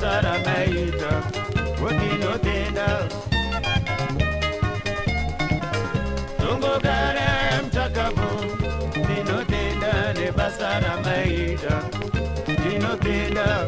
sara maita wokino tenda tungogara mtakavo ndinotenda nebasa ramaita ndinotenda